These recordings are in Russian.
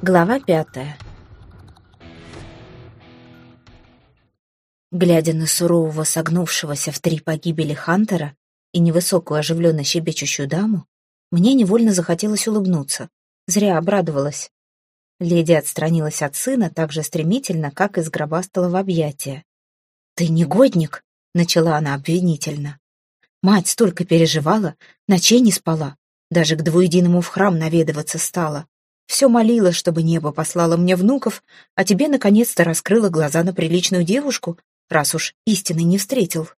Глава пятая. Глядя на сурового, согнувшегося в три погибели Хантера и невысокую оживленно щебечущую даму, мне невольно захотелось улыбнуться. Зря обрадовалась. Леди отстранилась от сына так же стремительно, как и сгробастала в объятия. «Ты негодник!» — начала она обвинительно. «Мать столько переживала, ночей не спала, даже к двуединому в храм наведываться стала. Все молила, чтобы небо послало мне внуков, а тебе наконец-то раскрыла глаза на приличную девушку, раз уж истины не встретил.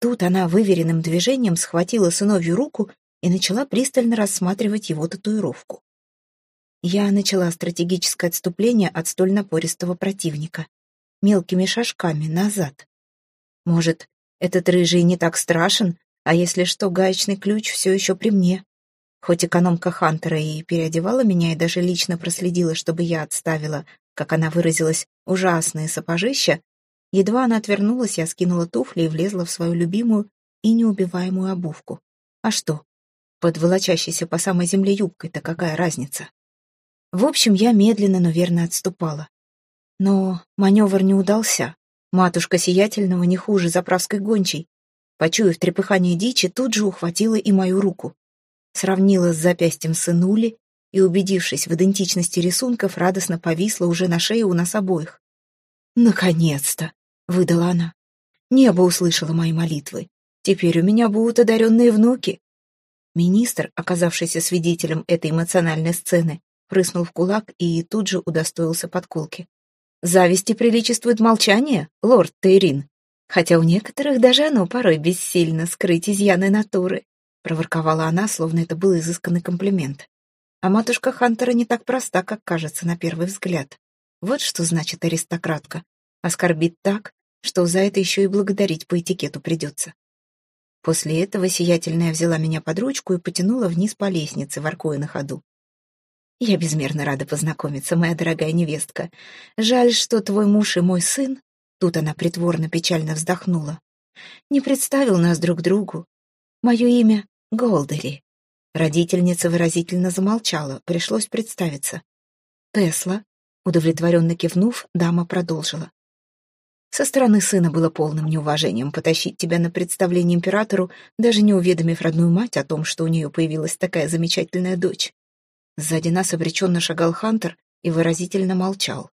Тут она выверенным движением схватила сыновью руку и начала пристально рассматривать его татуировку. Я начала стратегическое отступление от столь напористого противника. Мелкими шажками назад. Может, этот рыжий не так страшен, а если что, гаечный ключ все еще при мне. Хоть экономка Хантера и переодевала меня, и даже лично проследила, чтобы я отставила, как она выразилась, ужасные сапожища, едва она отвернулась, я скинула туфли и влезла в свою любимую и неубиваемую обувку. А что? Под волочащейся по самой земле юбкой-то какая разница? В общем, я медленно, но верно отступала. Но маневр не удался. Матушка Сиятельного не хуже заправской гончей. Почуяв трепыхание дичи, тут же ухватила и мою руку сравнила с запястьем сынули и, убедившись в идентичности рисунков, радостно повисла уже на шее у нас обоих. «Наконец-то!» — выдала она. «Небо услышало мои молитвы. Теперь у меня будут одаренные внуки». Министр, оказавшийся свидетелем этой эмоциональной сцены, прыснул в кулак и тут же удостоился подколки. «Зависти приличествует молчание, лорд Тейрин, хотя у некоторых даже оно порой бессильно скрыть изъяны натуры проворковала она, словно это был изысканный комплимент. А матушка Хантера не так проста, как кажется на первый взгляд. Вот что значит аристократка. Оскорбит так, что за это еще и благодарить по этикету придется. После этого сиятельная взяла меня под ручку и потянула вниз по лестнице, воркуя на ходу. «Я безмерно рада познакомиться, моя дорогая невестка. Жаль, что твой муж и мой сын...» Тут она притворно печально вздохнула. «Не представил нас друг другу. Мое имя Голдери. Родительница выразительно замолчала, пришлось представиться. Тесла, удовлетворенно кивнув, дама продолжила. Со стороны сына было полным неуважением потащить тебя на представление императору, даже не уведомив родную мать о том, что у нее появилась такая замечательная дочь. Сзади нас обреченно шагал Хантер и выразительно молчал.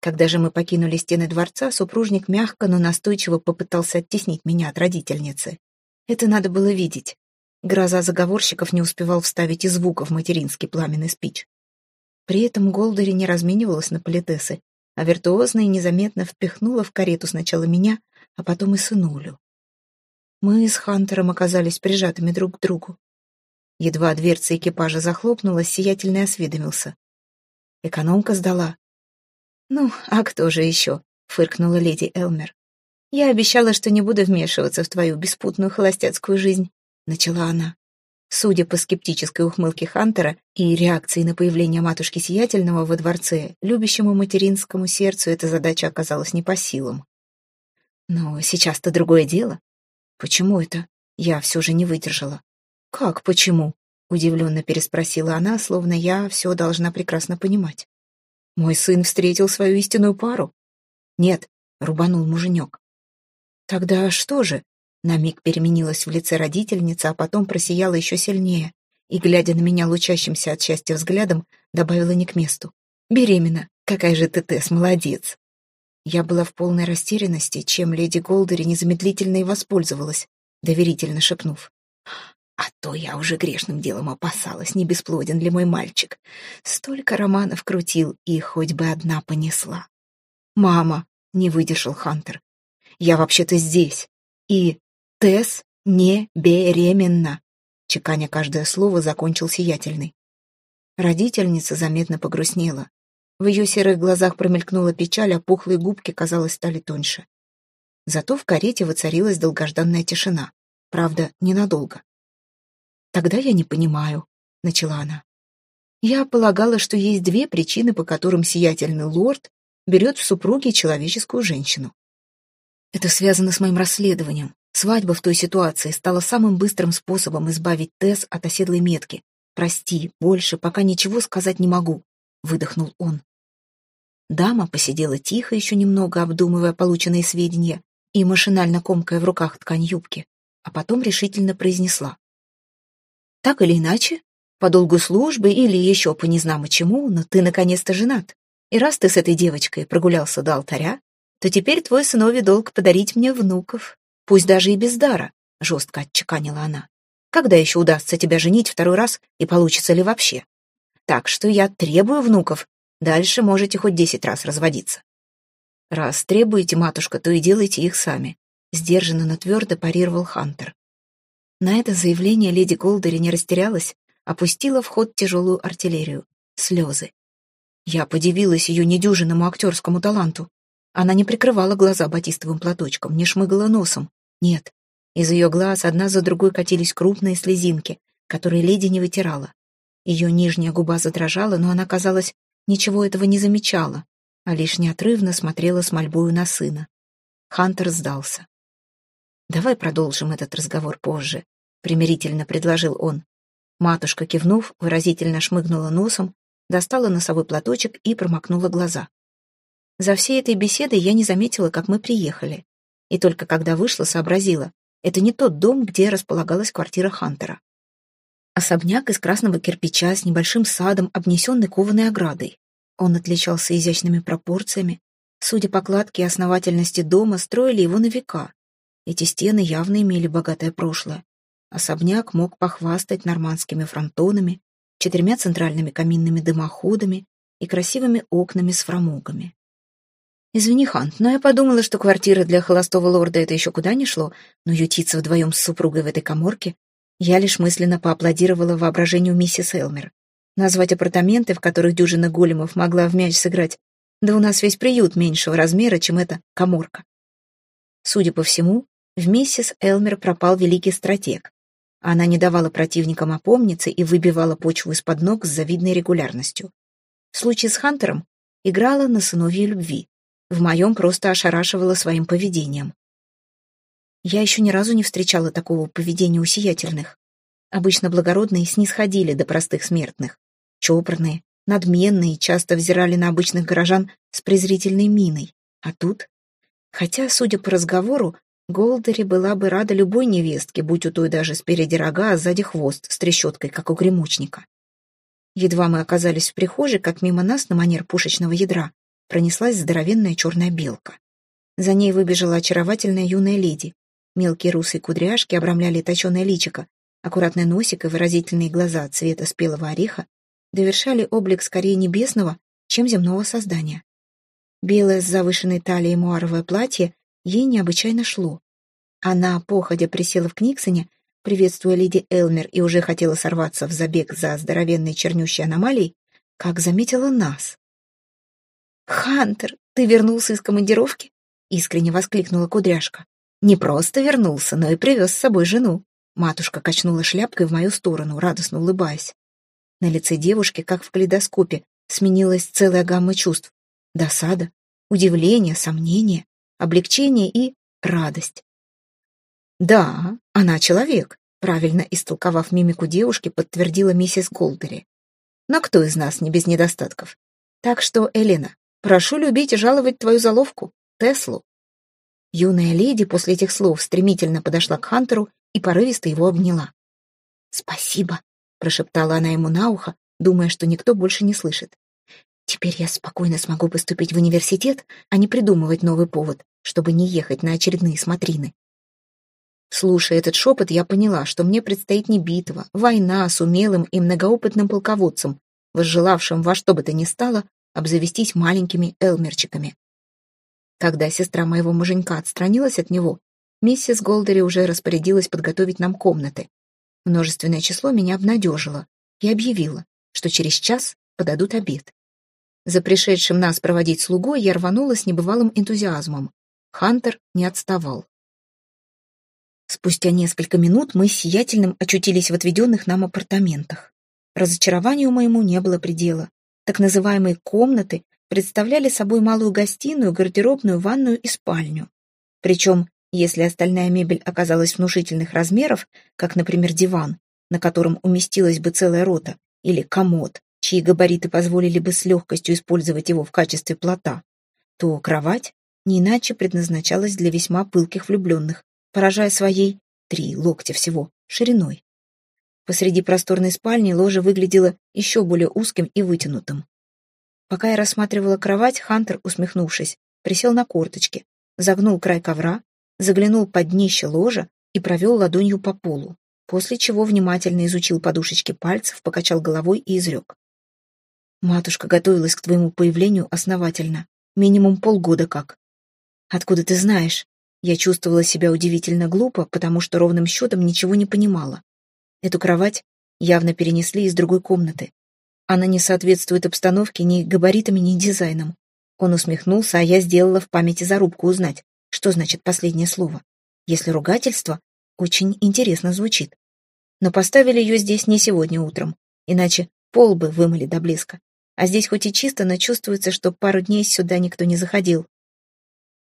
Когда же мы покинули стены дворца, супружник мягко, но настойчиво попытался оттеснить меня от родительницы. Это надо было видеть. Гроза заговорщиков не успевал вставить и звука в материнский пламенный спич. При этом Голдери не разменивалась на политесы, а виртуозно и незаметно впихнула в карету сначала меня, а потом и сынулю. Мы с Хантером оказались прижатыми друг к другу. Едва дверца экипажа захлопнулась, сиятельный осведомился. Экономка сдала. «Ну, а кто же еще?» — фыркнула леди Элмер. «Я обещала, что не буду вмешиваться в твою беспутную холостяцкую жизнь. — начала она. Судя по скептической ухмылке Хантера и реакции на появление матушки Сиятельного во дворце, любящему материнскому сердцу эта задача оказалась не по силам. Но сейчас-то другое дело. Почему это? Я все же не выдержала. Как почему? Удивленно переспросила она, словно я все должна прекрасно понимать. Мой сын встретил свою истинную пару. Нет, рубанул муженек. Тогда что же? На миг переменилась в лице родительница, а потом просияла еще сильнее и, глядя на меня лучащимся от счастья взглядом, добавила не к месту. «Беременна! Какая же ты, Тесс, молодец!» Я была в полной растерянности, чем леди Голдери незамедлительно и воспользовалась, доверительно шепнув. «А то я уже грешным делом опасалась, не бесплоден ли мой мальчик. Столько романов крутил, и хоть бы одна понесла». «Мама!» — не выдержал Хантер. «Я вообще-то здесь. И Тесс не беременна. Чеканя каждое слово, закончил сиятельный. Родительница заметно погрустнела. В ее серых глазах промелькнула печаль, а пухлые губки, казалось, стали тоньше. Зато в карете воцарилась долгожданная тишина. Правда, ненадолго. «Тогда я не понимаю», — начала она. «Я полагала, что есть две причины, по которым сиятельный лорд берет в супруги человеческую женщину. Это связано с моим расследованием. Свадьба в той ситуации стала самым быстрым способом избавить Тесс от оседлой метки. Прости, больше пока ничего сказать не могу. выдохнул он. Дама посидела тихо еще немного, обдумывая полученные сведения и машинально комкая в руках ткань юбки, а потом решительно произнесла. «Так или иначе, по долгу службы или еще по незнамо чему, но ты наконец-то женат. И раз ты с этой девочкой прогулялся до алтаря, то теперь твой сыновий долг подарить мне внуков, пусть даже и без дара», — жестко отчеканила она. «Когда еще удастся тебя женить второй раз и получится ли вообще? Так что я требую внуков Дальше можете хоть десять раз разводиться. Раз требуете, матушка, то и делайте их сами. Сдержанно, но твердо парировал Хантер. На это заявление леди Голдери не растерялась, опустила в ход тяжелую артиллерию. Слезы. Я подивилась ее недюжинному актерскому таланту. Она не прикрывала глаза батистовым платочком, не шмыгала носом. Нет, из ее глаз одна за другой катились крупные слезинки, которые леди не вытирала. Ее нижняя губа задрожала, но она, казалось, ничего этого не замечала, а лишь неотрывно смотрела с мольбою на сына. Хантер сдался. «Давай продолжим этот разговор позже», — примирительно предложил он. Матушка, кивнув, выразительно шмыгнула носом, достала носовой платочек и промокнула глаза. За всей этой беседой я не заметила, как мы приехали. И только когда вышла, сообразила, это не тот дом, где располагалась квартира Хантера. Особняк из красного кирпича с небольшим садом, обнесенный кованой оградой. Он отличался изящными пропорциями. Судя по кладке и основательности дома, строили его на века. Эти стены явно имели богатое прошлое. Особняк мог похвастать нормандскими фронтонами, четырьмя центральными каминными дымоходами и красивыми окнами с фрамугами. «Извини, Хант, но я подумала, что квартира для холостого лорда это еще куда не шло, но ютиться вдвоем с супругой в этой коморке я лишь мысленно поаплодировала воображению миссис Элмер. Назвать апартаменты, в которых дюжина големов могла в мяч сыграть, да у нас весь приют меньшего размера, чем эта коморка. Судя по всему, в миссис Элмер пропал великий стратег. Она не давала противникам опомниться и выбивала почву из-под ног с завидной регулярностью. В случае с Хантером играла на сыновьей любви. В моем просто ошарашивала своим поведением. Я еще ни разу не встречала такого поведения у сиятельных. Обычно благородные снисходили до простых смертных. Чопорные, надменные, часто взирали на обычных горожан с презрительной миной. А тут... Хотя, судя по разговору, Голдери была бы рада любой невестке, будь у той даже спереди рога, а сзади хвост с трещоткой, как у гремучника. Едва мы оказались в прихожей, как мимо нас на манер пушечного ядра пронеслась здоровенная черная белка. За ней выбежала очаровательная юная леди, Мелкие русые кудряшки обрамляли точеное личико, аккуратный носик и выразительные глаза цвета спелого ореха довершали облик скорее небесного, чем земного создания. Белое с завышенной талией муаровое платье ей необычайно шло. Она, походя, присела в Книксоне, приветствуя леди Элмер, и уже хотела сорваться в забег за здоровенной чернющей аномалией, как заметила нас. «Хантер, ты вернулся из командировки?» — искренне воскликнула кудряшка. Не просто вернулся, но и привез с собой жену. Матушка качнула шляпкой в мою сторону, радостно улыбаясь. На лице девушки, как в калейдоскопе, сменилась целая гамма чувств. Досада, удивление, сомнение, облегчение и радость. «Да, она человек», — правильно истолковав мимику девушки, подтвердила миссис Голдери. «Но кто из нас не без недостатков? Так что, Элена, прошу любить и жаловать твою заловку, Теслу». Юная леди после этих слов стремительно подошла к Хантеру и порывисто его обняла. «Спасибо», — прошептала она ему на ухо, думая, что никто больше не слышит. «Теперь я спокойно смогу поступить в университет, а не придумывать новый повод, чтобы не ехать на очередные смотрины». Слушая этот шепот, я поняла, что мне предстоит не битва, война с умелым и многоопытным полководцем, возжелавшим во что бы то ни стало обзавестись маленькими элмерчиками. Когда сестра моего муженька отстранилась от него, миссис Голдери уже распорядилась подготовить нам комнаты. Множественное число меня обнадежило и объявило, что через час подадут обед. За пришедшим нас проводить слугой я рванула с небывалым энтузиазмом. Хантер не отставал. Спустя несколько минут мы с Сиятельным очутились в отведенных нам апартаментах. Разочарованию моему не было предела. Так называемые комнаты представляли собой малую гостиную, гардеробную, ванную и спальню. Причем, если остальная мебель оказалась внушительных размеров, как, например, диван, на котором уместилась бы целая рота, или комод, чьи габариты позволили бы с легкостью использовать его в качестве плота, то кровать не иначе предназначалась для весьма пылких влюбленных, поражая своей три локтя всего шириной. Посреди просторной спальни ложе выглядело еще более узким и вытянутым. Пока я рассматривала кровать, Хантер, усмехнувшись, присел на корточки, загнул край ковра, заглянул под днище ложа и провел ладонью по полу, после чего внимательно изучил подушечки пальцев, покачал головой и изрек. «Матушка готовилась к твоему появлению основательно. Минимум полгода как. Откуда ты знаешь?» Я чувствовала себя удивительно глупо, потому что ровным счетом ничего не понимала. Эту кровать явно перенесли из другой комнаты. Она не соответствует обстановке ни габаритами, ни дизайном. Он усмехнулся, а я сделала в памяти зарубку узнать, что значит последнее слово. Если ругательство, очень интересно звучит. Но поставили ее здесь не сегодня утром, иначе пол бы вымыли до блеска. А здесь хоть и чисто, но чувствуется, что пару дней сюда никто не заходил.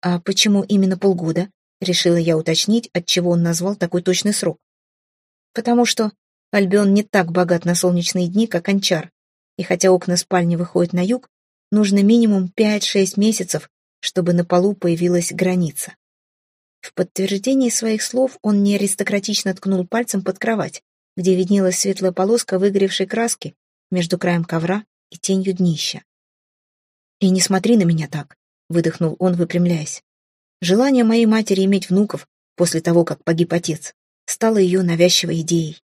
А почему именно полгода? Решила я уточнить, отчего он назвал такой точный срок. Потому что Альбион не так богат на солнечные дни, как Анчар, и хотя окна спальни выходят на юг, нужно минимум 5-6 месяцев, чтобы на полу появилась граница. В подтверждении своих слов он не аристократично ткнул пальцем под кровать, где виднелась светлая полоска выгоревшей краски между краем ковра и тенью днища. «И не смотри на меня так», — выдохнул он, выпрямляясь. Желание моей матери иметь внуков после того, как погиб отец, стало ее навязчивой идеей.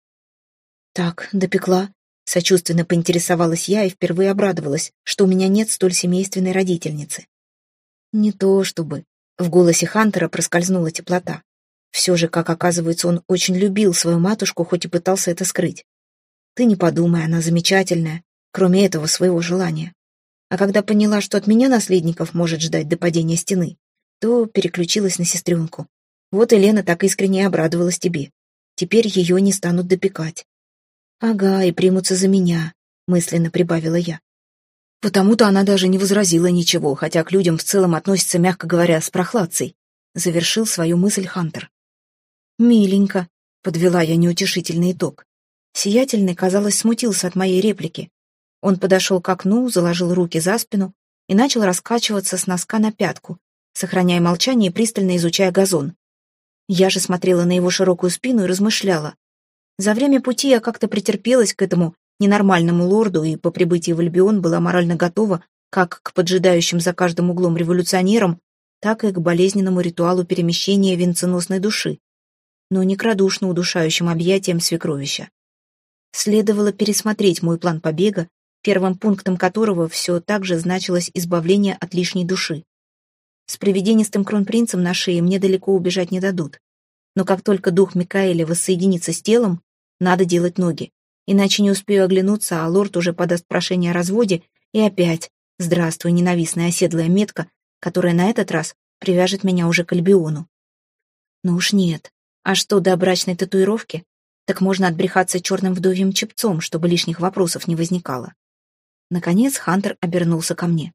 «Так, допекла», Сочувственно поинтересовалась я и впервые обрадовалась, что у меня нет столь семейственной родительницы. Не то чтобы. В голосе Хантера проскользнула теплота. Все же, как оказывается, он очень любил свою матушку, хоть и пытался это скрыть. Ты не подумай, она замечательная, кроме этого своего желания. А когда поняла, что от меня наследников может ждать до падения стены, то переключилась на сестренку. Вот Елена так искренне обрадовалась тебе. Теперь ее не станут допекать. «Ага, и примутся за меня», — мысленно прибавила я. Потому-то она даже не возразила ничего, хотя к людям в целом относится, мягко говоря, с прохладцей. Завершил свою мысль Хантер. «Миленько», — подвела я неутешительный итог. Сиятельный, казалось, смутился от моей реплики. Он подошел к окну, заложил руки за спину и начал раскачиваться с носка на пятку, сохраняя молчание и пристально изучая газон. Я же смотрела на его широкую спину и размышляла, за время пути я как-то претерпелась к этому ненормальному лорду и по прибытии в Альбион была морально готова как к поджидающим за каждым углом революционерам, так и к болезненному ритуалу перемещения венценосной души, но не к радушно удушающим объятиям свекровища. Следовало пересмотреть мой план побега, первым пунктом которого все так же значилось избавление от лишней души. С привиденистым кронпринцем на шее мне далеко убежать не дадут. Но как только дух Микаэля воссоединится с телом, надо делать ноги. Иначе не успею оглянуться, а лорд уже подаст прошение о разводе, и опять, здравствуй, ненавистная оседлая метка, которая на этот раз привяжет меня уже к Альбиону. Ну уж нет. А что до брачной татуировки? Так можно отбрехаться черным вдовьим чепцом, чтобы лишних вопросов не возникало. Наконец Хантер обернулся ко мне.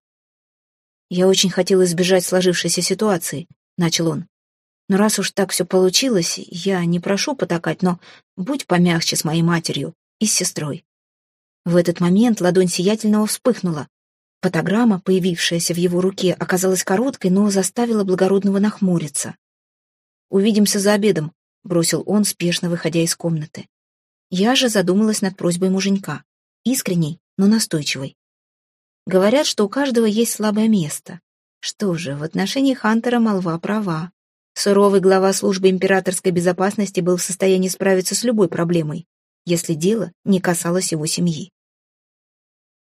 «Я очень хотел избежать сложившейся ситуации», — начал он. Но раз уж так все получилось, я не прошу потакать, но будь помягче с моей матерью и с сестрой. В этот момент ладонь сиятельного вспыхнула. Фотограмма, появившаяся в его руке, оказалась короткой, но заставила благородного нахмуриться. «Увидимся за обедом», — бросил он, спешно выходя из комнаты. Я же задумалась над просьбой муженька. Искренней, но настойчивой. Говорят, что у каждого есть слабое место. Что же, в отношении Хантера молва права. Суровый глава службы императорской безопасности был в состоянии справиться с любой проблемой, если дело не касалось его семьи.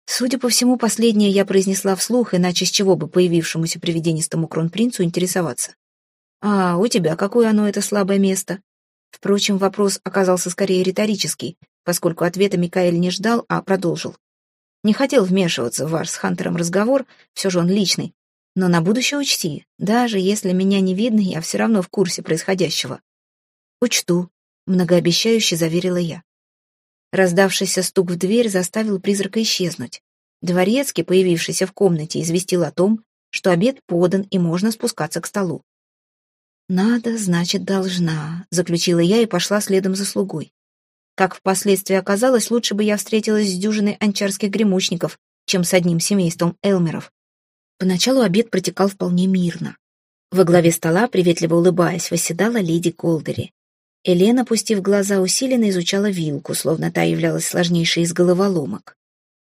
Судя по всему, последнее я произнесла вслух, иначе с чего бы появившемуся привиденистому кронпринцу интересоваться. «А, у тебя какое оно, это слабое место?» Впрочем, вопрос оказался скорее риторический, поскольку ответа Микаэль не ждал, а продолжил. Не хотел вмешиваться в ваш с Хантером разговор, все же он личный, но на будущее учти, даже если меня не видно, я все равно в курсе происходящего. Учту, многообещающе заверила я. Раздавшийся стук в дверь заставил призрака исчезнуть. Дворецкий, появившийся в комнате, известил о том, что обед подан и можно спускаться к столу. «Надо, значит, должна», — заключила я и пошла следом за слугой. Как впоследствии оказалось, лучше бы я встретилась с дюжиной анчарских гремучников, чем с одним семейством Элмеров. Поначалу обед протекал вполне мирно. Во главе стола, приветливо улыбаясь, восседала леди Колдери. Елена, пустив глаза, усиленно изучала вилку, словно та являлась сложнейшей из головоломок.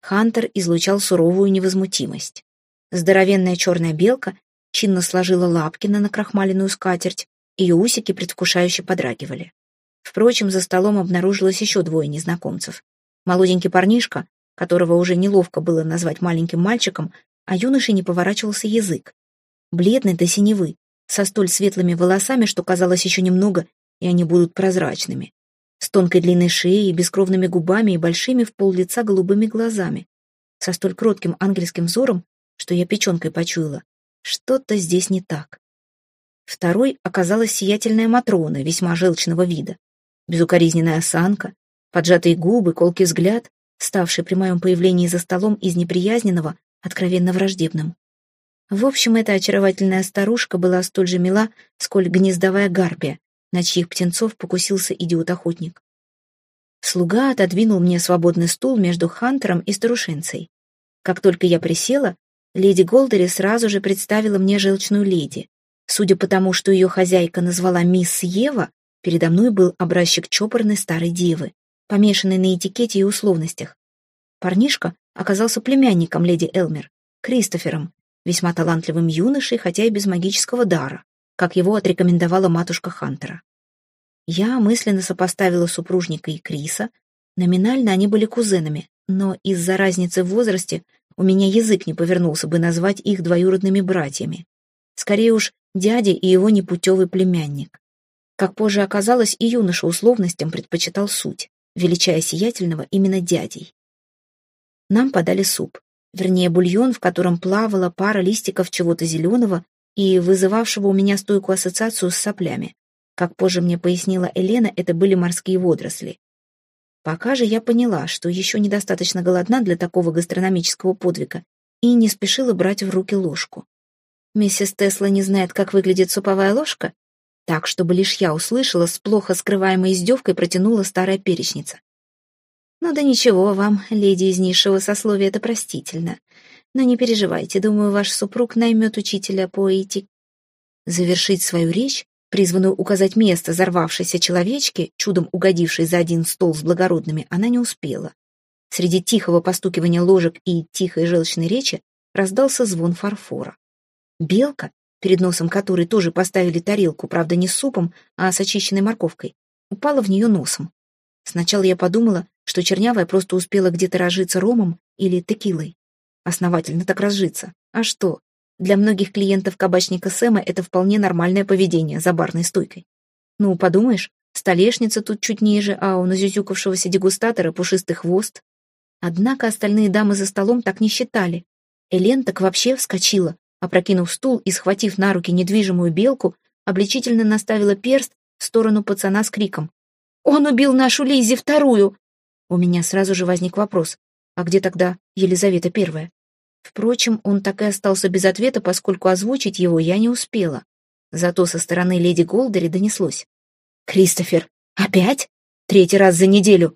Хантер излучал суровую невозмутимость. Здоровенная черная белка чинно сложила лапки на накрахмаленную скатерть, ее усики предвкушающе подрагивали. Впрочем, за столом обнаружилось еще двое незнакомцев. Молоденький парнишка, которого уже неловко было назвать маленьким мальчиком, а юноше не поворачивался язык. Бледный до синевы, со столь светлыми волосами, что казалось еще немного, и они будут прозрачными. С тонкой длинной шеей, бескровными губами и большими в пол лица голубыми глазами. Со столь кротким ангельским взором, что я печенкой почуяла. Что-то здесь не так. Второй оказалась сиятельная Матрона, весьма желчного вида. Безукоризненная осанка, поджатые губы, колкий взгляд, ставший при моем появлении за столом из неприязненного, откровенно враждебным. В общем, эта очаровательная старушка была столь же мила, сколь гнездовая гарпия, на чьих птенцов покусился идиот-охотник. Слуга отодвинул мне свободный стул между Хантером и старушенцей. Как только я присела, леди Голдери сразу же представила мне желчную леди. Судя по тому, что ее хозяйка назвала мисс Ева, передо мной был образчик чопорной старой девы, помешанной на этикете и условностях. Парнишка оказался племянником леди Элмер, Кристофером, весьма талантливым юношей, хотя и без магического дара как его отрекомендовала матушка Хантера. Я мысленно сопоставила супружника и Криса. Номинально они были кузенами, но из-за разницы в возрасте у меня язык не повернулся бы назвать их двоюродными братьями. Скорее уж, дядя и его непутевый племянник. Как позже оказалось, и юноша условностям предпочитал суть, величая сиятельного именно дядей. Нам подали суп, вернее бульон, в котором плавала пара листиков чего-то зеленого и вызывавшего у меня стойкую ассоциацию с соплями. Как позже мне пояснила Елена, это были морские водоросли. Пока же я поняла, что еще недостаточно голодна для такого гастрономического подвига, и не спешила брать в руки ложку. Миссис Тесла не знает, как выглядит суповая ложка? Так, чтобы лишь я услышала, с плохо скрываемой издевкой протянула старая перечница. Ну да ничего вам, леди из низшего сословия, это простительно. Но не переживайте, думаю, ваш супруг наймет учителя по этике. Завершить свою речь, призванную указать место взорвавшейся человечки, чудом угодившей за один стол с благородными, она не успела. Среди тихого постукивания ложек и тихой желчной речи раздался звон фарфора. Белка, перед носом которой тоже поставили тарелку, правда, не с супом, а с очищенной морковкой, упала в нее носом. Сначала я подумала, что чернявая просто успела где-то разжиться ромом или текилой. Основательно так разжиться. А что? Для многих клиентов кабачника Сэма это вполне нормальное поведение за барной стойкой. Ну, подумаешь, столешница тут чуть ниже, а у назюзюкавшегося дегустатора пушистый хвост. Однако остальные дамы за столом так не считали. Элен так вообще вскочила, опрокинув стул и, схватив на руки недвижимую белку, обличительно наставила перст в сторону пацана с криком. «Он убил нашу Лиззи вторую!» У меня сразу же возник вопрос. А где тогда Елизавета Первая? Впрочем, он так и остался без ответа, поскольку озвучить его я не успела. Зато со стороны леди Голдери донеслось. «Кристофер, опять? Третий раз за неделю!»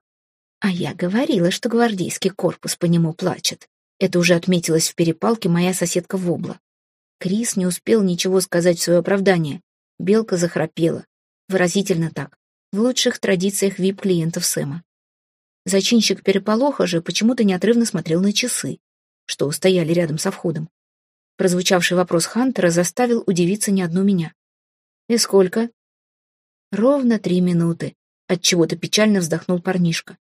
А я говорила, что гвардейский корпус по нему плачет. Это уже отметилось в перепалке моя соседка Вобла. Крис не успел ничего сказать в свое оправдание. Белка захрапела. Выразительно так. В лучших традициях вип-клиентов Сэма. Зачинщик переполоха же почему-то неотрывно смотрел на часы, что стояли рядом со входом. Прозвучавший вопрос Хантера заставил удивиться не одну меня. «И сколько?» «Ровно три минуты», — отчего-то печально вздохнул парнишка.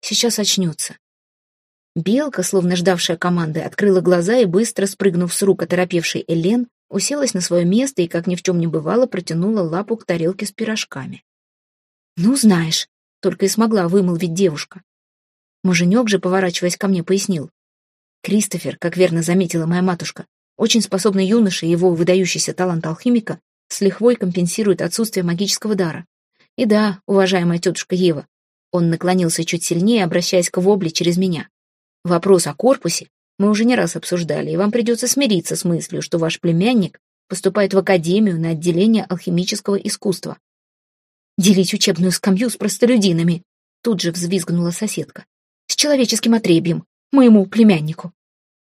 «Сейчас очнется». Белка, словно ждавшая команды, открыла глаза и, быстро спрыгнув с рук оторопевшей Элен, уселась на свое место и, как ни в чем не бывало, протянула лапу к тарелке с пирожками. «Ну, знаешь», только и смогла вымолвить девушка. Муженек же, поворачиваясь ко мне, пояснил. Кристофер, как верно заметила моя матушка, очень способный юноша и его выдающийся талант алхимика с лихвой компенсирует отсутствие магического дара. И да, уважаемая тетушка Ева, он наклонился чуть сильнее, обращаясь к Вобле через меня. Вопрос о корпусе мы уже не раз обсуждали, и вам придется смириться с мыслью, что ваш племянник поступает в академию на отделение алхимического искусства делить учебную скамью с простолюдинами. Тут же взвизгнула соседка. «С человеческим отребьем, моему племяннику».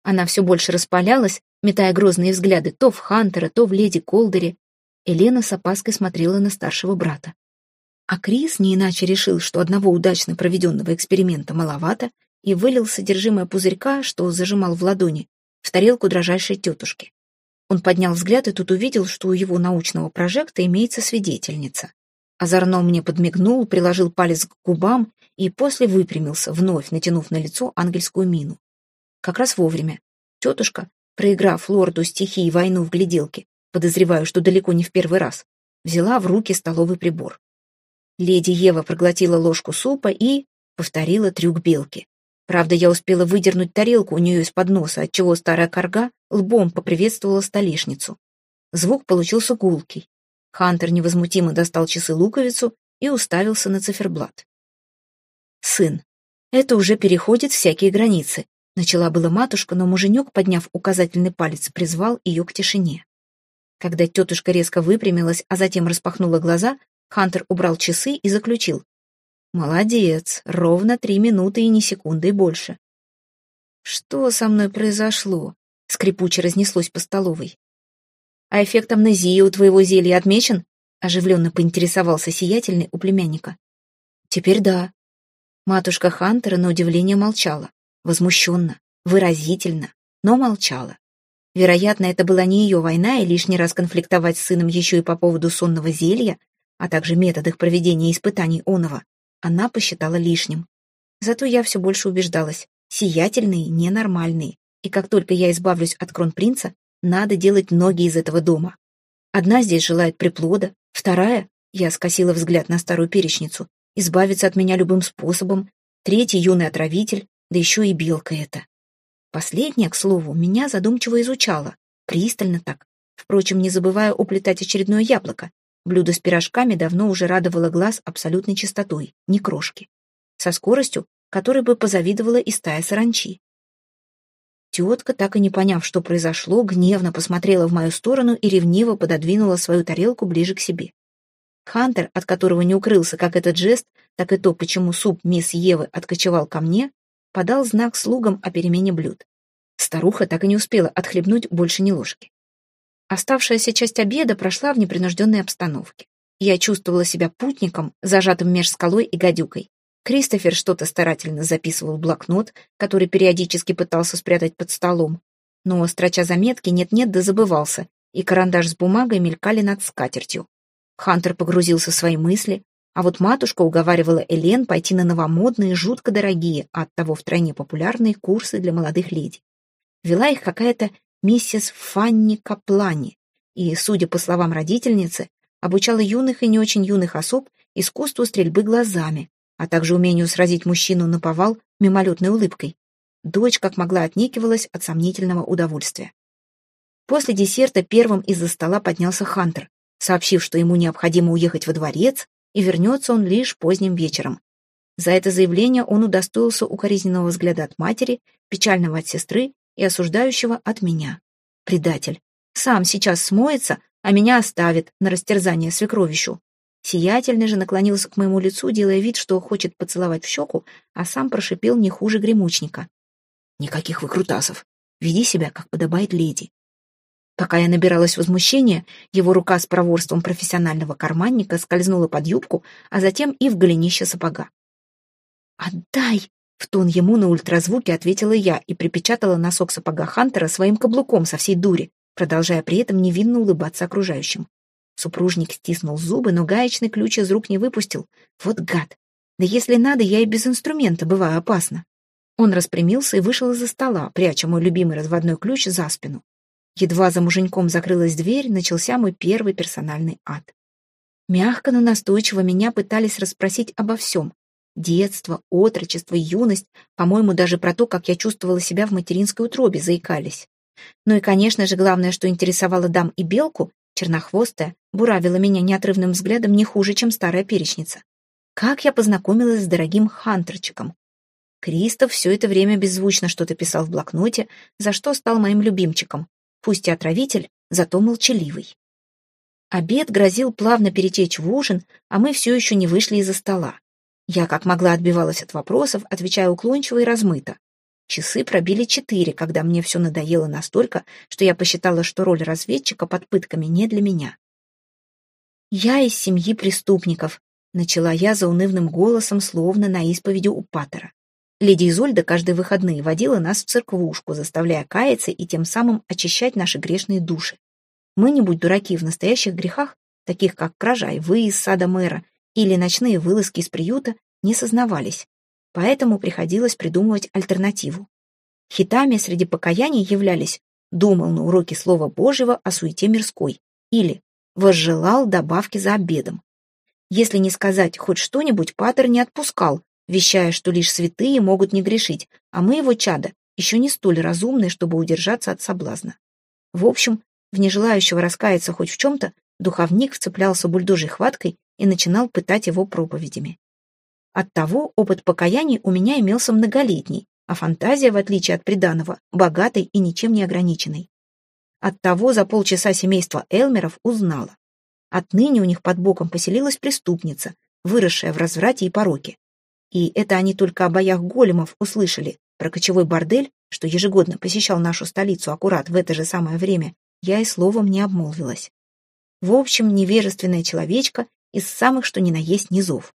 Она все больше распалялась, метая грозные взгляды то в Хантера, то в леди Колдере. Елена с опаской смотрела на старшего брата. А Крис не иначе решил, что одного удачно проведенного эксперимента маловато, и вылил содержимое пузырька, что зажимал в ладони, в тарелку дрожайшей тетушки. Он поднял взгляд и тут увидел, что у его научного прожекта имеется свидетельница. Озорно мне подмигнул, приложил палец к губам и после выпрямился, вновь натянув на лицо ангельскую мину. Как раз вовремя. Тетушка, проиграв лорду стихии войну в гляделке, подозреваю, что далеко не в первый раз, взяла в руки столовый прибор. Леди Ева проглотила ложку супа и повторила трюк белки. Правда, я успела выдернуть тарелку у нее из-под носа, отчего старая корга лбом поприветствовала столешницу. Звук получился гулкий. Хантер невозмутимо достал часы-луковицу и уставился на циферблат. «Сын, это уже переходит всякие границы», начала была матушка, но муженек, подняв указательный палец, призвал ее к тишине. Когда тетушка резко выпрямилась, а затем распахнула глаза, Хантер убрал часы и заключил. «Молодец, ровно три минуты и ни секунды больше». «Что со мной произошло?» — скрипуче разнеслось по столовой. «А эффект амнезии у твоего зелья отмечен?» — оживленно поинтересовался сиятельный у племянника. «Теперь да». Матушка Хантера на удивление молчала, возмущенно, выразительно, но молчала. Вероятно, это была не ее война, и лишний раз конфликтовать с сыном еще и по поводу сонного зелья, а также методах проведения испытаний оного, она посчитала лишним. Зато я все больше убеждалась, сиятельные ненормальные, и как только я избавлюсь от кронпринца, надо делать ноги из этого дома. Одна здесь желает приплода, вторая, я скосила взгляд на старую перечницу, избавиться от меня любым способом, третий юный отравитель, да еще и белка эта. Последняя, к слову, меня задумчиво изучала, пристально так, впрочем, не забывая уплетать очередное яблоко. Блюдо с пирожками давно уже радовало глаз абсолютной чистотой, не крошки. Со скоростью, которой бы позавидовала и стая саранчи. Тетка, так и не поняв, что произошло, гневно посмотрела в мою сторону и ревниво пододвинула свою тарелку ближе к себе. Хантер, от которого не укрылся как этот жест, так и то, почему суп мисс Евы откочевал ко мне, подал знак слугам о перемене блюд. Старуха так и не успела отхлебнуть больше ни ложки. Оставшаяся часть обеда прошла в непринужденной обстановке. Я чувствовала себя путником, зажатым меж скалой и гадюкой. Кристофер что-то старательно записывал в блокнот, который периодически пытался спрятать под столом. Но, строча заметки, нет-нет да забывался, и карандаш с бумагой мелькали над скатертью. Хантер погрузился в свои мысли, а вот матушка уговаривала Элен пойти на новомодные, жутко дорогие, а оттого втройне популярные курсы для молодых леди. Вела их какая-то миссис Фанни Каплани, и, судя по словам родительницы, обучала юных и не очень юных особ искусству стрельбы глазами, а также умению сразить мужчину на повал мимолетной улыбкой. Дочь как могла отнекивалась от сомнительного удовольствия. После десерта первым из-за стола поднялся Хантер, сообщив, что ему необходимо уехать во дворец, и вернется он лишь поздним вечером. За это заявление он удостоился укоризненного взгляда от матери, печального от сестры и осуждающего от меня. Предатель. Сам сейчас смоется, а меня оставит на растерзание свекровищу. Сиятельный же наклонился к моему лицу, делая вид, что хочет поцеловать в щеку, а сам прошипел не хуже гремучника. «Никаких выкрутасов. Веди себя, как подобает леди». Пока я набиралась возмущения, его рука с проворством профессионального карманника скользнула под юбку, а затем и в голенище сапога. «Отдай!» — в тон ему на ультразвуке ответила я и припечатала носок сапога Хантера своим каблуком со всей дури, продолжая при этом невинно улыбаться окружающим. Супружник стиснул зубы, но гаечный ключ из рук не выпустил. Вот гад. Да если надо, я и без инструмента бываю опасно. Он распрямился и вышел из-за стола, пряча мой любимый разводной ключ за спину. Едва за муженьком закрылась дверь, начался мой первый персональный ад. Мягко, но настойчиво меня пытались расспросить обо всем. Детство, отрочество, юность, по-моему, даже про то, как я чувствовала себя в материнской утробе, заикались. Ну и, конечно же, главное, что интересовало дам и белку, чернохвостая, буравила меня неотрывным взглядом не хуже, чем старая перечница. Как я познакомилась с дорогим хантерчиком. Кристоф все это время беззвучно что-то писал в блокноте, за что стал моим любимчиком. Пусть и отравитель, зато молчаливый. Обед грозил плавно перетечь в ужин, а мы все еще не вышли из-за стола. Я как могла отбивалась от вопросов, отвечая уклончиво и размыто. Часы пробили четыре, когда мне все надоело настолько, что я посчитала, что роль разведчика под пытками не для меня. «Я из семьи преступников», — начала я заунывным голосом, словно на исповеди у Паттера. Леди Изольда каждые выходные водила нас в церквушку, заставляя каяться и тем самым очищать наши грешные души. Мы, не будь дураки, в настоящих грехах, таких как кража и выезд сада мэра или ночные вылазки из приюта, не сознавались поэтому приходилось придумывать альтернативу. Хитами среди покаяний являлись «думал на уроке Слова Божьего о суете мирской» или «возжелал добавки за обедом». Если не сказать хоть что-нибудь, Патер не отпускал, вещая, что лишь святые могут не грешить, а мы его чада, еще не столь разумны, чтобы удержаться от соблазна. В общем, в нежелающего раскаяться хоть в чем-то, духовник вцеплялся бульдожей хваткой и начинал пытать его проповедями. Оттого опыт покаяний у меня имелся многолетний, а фантазия, в отличие от приданого, богатой и ничем не ограниченной. Оттого за полчаса семейство Элмеров узнало. Отныне у них под боком поселилась преступница, выросшая в разврате и пороке. И это они только о боях големов услышали. Про кочевой бордель, что ежегодно посещал нашу столицу аккурат в это же самое время, я и словом не обмолвилась. В общем, невежественная человечка из самых что ни на есть низов.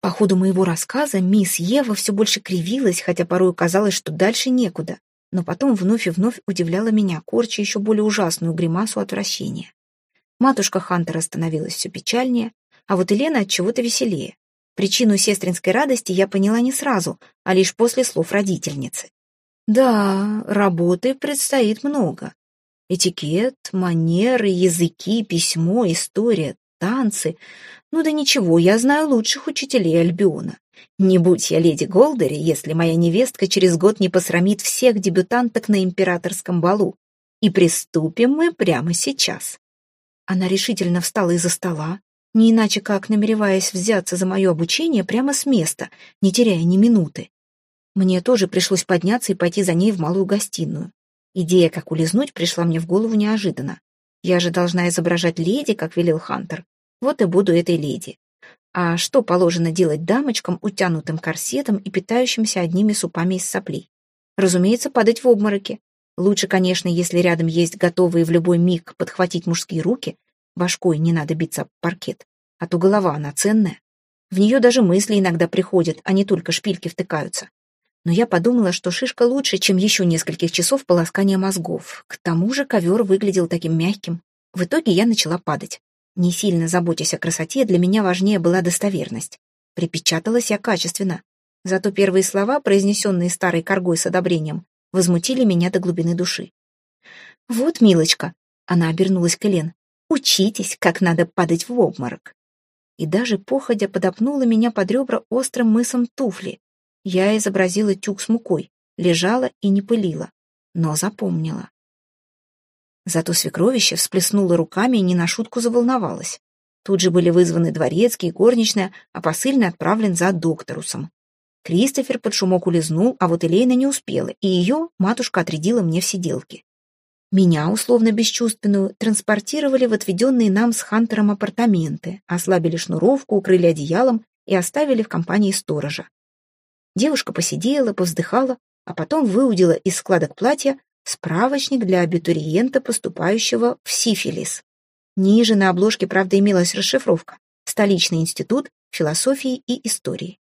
По ходу моего рассказа мисс Ева все больше кривилась, хотя порой казалось, что дальше некуда, но потом вновь и вновь удивляла меня, корча еще более ужасную гримасу отвращения. Матушка Хантера становилась все печальнее, а вот Елена от чего-то веселее. Причину сестринской радости я поняла не сразу, а лишь после слов родительницы. Да, работы предстоит много. Этикет, манеры, языки, письмо, история, танцы. Ну да ничего, я знаю лучших учителей Альбиона. Не будь я леди Голдери, если моя невестка через год не посрамит всех дебютанток на императорском балу. И приступим мы прямо сейчас. Она решительно встала из-за стола, не иначе как намереваясь взяться за мое обучение прямо с места, не теряя ни минуты. Мне тоже пришлось подняться и пойти за ней в малую гостиную. Идея, как улизнуть, пришла мне в голову неожиданно. Я же должна изображать леди, как велел Хантер. Вот и буду этой леди. А что положено делать дамочкам, утянутым корсетом и питающимся одними супами из соплей? Разумеется, падать в обмороки. Лучше, конечно, если рядом есть готовые в любой миг подхватить мужские руки, башкой не надо биться об паркет, а то голова она ценная. В нее даже мысли иногда приходят, а не только шпильки втыкаются. Но я подумала, что шишка лучше, чем еще нескольких часов полоскания мозгов. К тому же ковер выглядел таким мягким. В итоге я начала падать. Не сильно заботясь о красоте, для меня важнее была достоверность. Припечаталась я качественно. Зато первые слова, произнесенные старой коргой с одобрением, возмутили меня до глубины души. «Вот, милочка», — она обернулась к Элен, — «учитесь, как надо падать в обморок». И даже походя подопнула меня под ребра острым мысом туфли. Я изобразила тюк с мукой, лежала и не пылила, но запомнила. Зато свекровище всплеснуло руками и не на шутку заволновалась. Тут же были вызваны дворецкий и горничная, а посыльный отправлен за докторусом. Кристофер под шумок улизнул, а вот Элейна не успела, и ее матушка отрядила мне в сиделки. Меня, условно бесчувственную, транспортировали в отведенные нам с Хантером апартаменты, ослабили шнуровку, укрыли одеялом и оставили в компании сторожа. Девушка посидела, повздыхала, а потом выудила из складок платья Справочник для абитуриента, поступающего в сифилис. Ниже на обложке, правда, имелась расшифровка. Столичный институт философии и истории.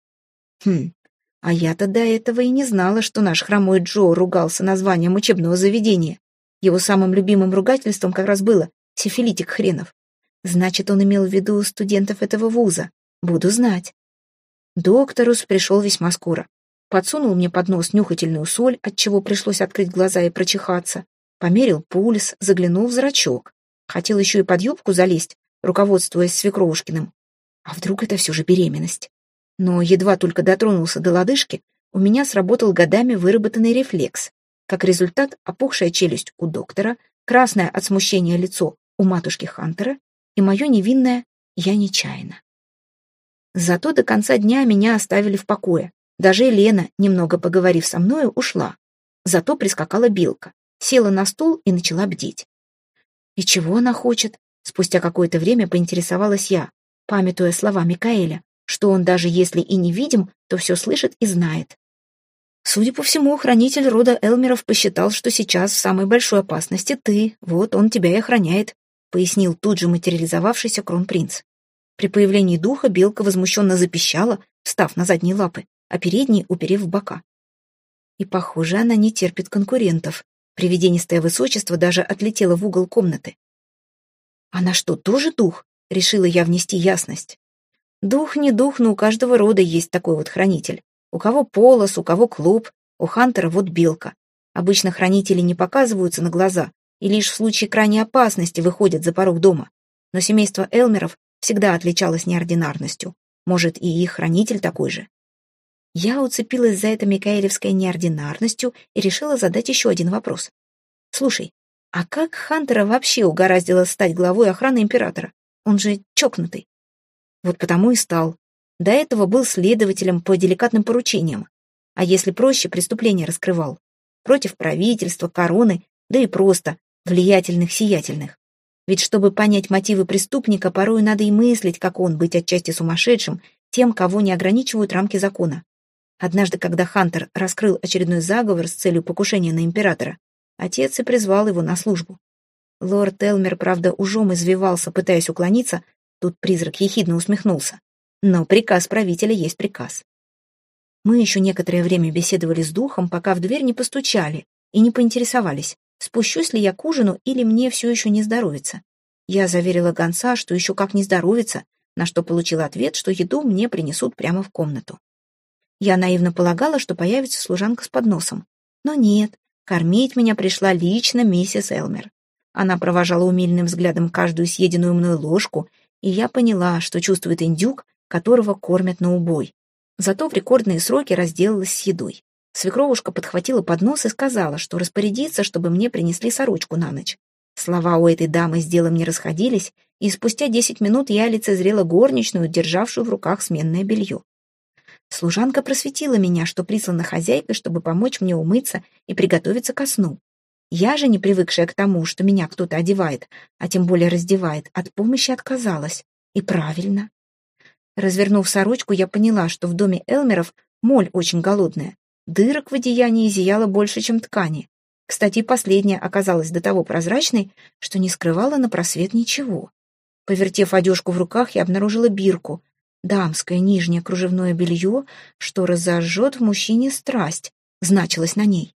Хм, а я-то до этого и не знала, что наш хромой Джо ругался названием учебного заведения. Его самым любимым ругательством как раз было «сифилитик хренов». Значит, он имел в виду студентов этого вуза. Буду знать. Докторус пришел весьма скоро подсунул мне под нос нюхательную соль, от чего пришлось открыть глаза и прочихаться, померил пульс, заглянул в зрачок. Хотел еще и под юбку залезть, руководствуясь Свекровушкиным. А вдруг это все же беременность? Но едва только дотронулся до лодыжки, у меня сработал годами выработанный рефлекс. Как результат, опухшая челюсть у доктора, красное от смущения лицо у матушки Хантера и мое невинное «я нечаянно». Зато до конца дня меня оставили в покое, даже Елена, немного поговорив со мною, ушла. Зато прискакала Билка, села на стул и начала бдить. «И чего она хочет?» Спустя какое-то время поинтересовалась я, памятуя слова Микаэля, что он даже если и невидим, то все слышит и знает. Судя по всему, хранитель рода Элмеров посчитал, что сейчас в самой большой опасности ты, вот он тебя и охраняет, пояснил тут же материализовавшийся кронпринц. При появлении духа белка возмущенно запищала, встав на задние лапы, а передние уперев в бока. И, похоже, она не терпит конкурентов. Привиденистое высочество даже отлетело в угол комнаты. «Она что, тоже дух?» — решила я внести ясность. «Дух не дух, но у каждого рода есть такой вот хранитель. У кого полос, у кого клуб, у Хантера вот белка. Обычно хранители не показываются на глаза и лишь в случае крайней опасности выходят за порог дома. Но семейство Элмеров всегда отличалось неординарностью. Может, и их хранитель такой же. Я уцепилась за это микаэлевской неординарностью и решила задать еще один вопрос. «Слушай, а как Хантера вообще угораздило стать главой охраны императора? Он же чокнутый». Вот потому и стал. До этого был следователем по деликатным поручениям. А если проще, преступление раскрывал. Против правительства, короны, да и просто влиятельных сиятельных. Ведь чтобы понять мотивы преступника, порой надо и мыслить, как он, быть отчасти сумасшедшим, тем, кого не ограничивают рамки закона. Однажды, когда Хантер раскрыл очередной заговор с целью покушения на императора, отец и призвал его на службу. Лорд Элмер, правда, ужом извивался, пытаясь уклониться, тут призрак ехидно усмехнулся. Но приказ правителя есть приказ. Мы еще некоторое время беседовали с духом, пока в дверь не постучали и не поинтересовались, спущусь ли я к ужину или мне все еще не здоровится. Я заверила гонца, что еще как не здоровится, на что получила ответ, что еду мне принесут прямо в комнату. Я наивно полагала, что появится служанка с подносом. Но нет, кормить меня пришла лично миссис Элмер. Она провожала умильным взглядом каждую съеденную мной ложку, и я поняла, что чувствует индюк, которого кормят на убой. Зато в рекордные сроки разделалась с едой. Свекровушка подхватила поднос и сказала, что распорядится, чтобы мне принесли сорочку на ночь. Слова у этой дамы с делом не расходились, и спустя десять минут я лицезрела горничную, державшую в руках сменное белье. Служанка просветила меня, что прислана хозяйкой, чтобы помочь мне умыться и приготовиться ко сну. Я же, не привыкшая к тому, что меня кто-то одевает, а тем более раздевает, от помощи отказалась. И правильно. Развернув сорочку, я поняла, что в доме Элмеров моль очень голодная. Дырок в одеянии зияло больше, чем ткани. Кстати, последняя оказалась до того прозрачной, что не скрывала на просвет ничего. Повертев одежку в руках, я обнаружила бирку, Дамское нижнее кружевное белье, что разожжет в мужчине страсть, значилось на ней.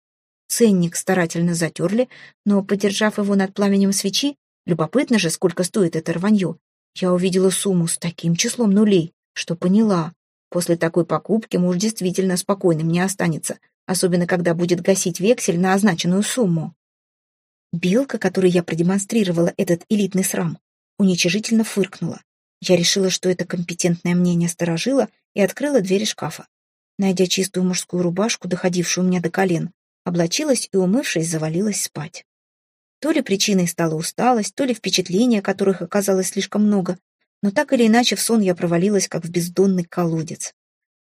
Ценник старательно затерли, но, подержав его над пламенем свечи, любопытно же, сколько стоит это рванье, я увидела сумму с таким числом нулей, что поняла. После такой покупки муж действительно спокойным не останется, особенно когда будет гасить вексель на означенную сумму. Белка, которой я продемонстрировала этот элитный срам, уничижительно фыркнула. Я решила, что это компетентное мнение сторожило, и открыла двери шкафа. Найдя чистую мужскую рубашку, доходившую у меня до колен, облачилась и, умывшись, завалилась спать. То ли причиной стала усталость, то ли впечатления, которых оказалось слишком много, но так или иначе в сон я провалилась, как в бездонный колодец.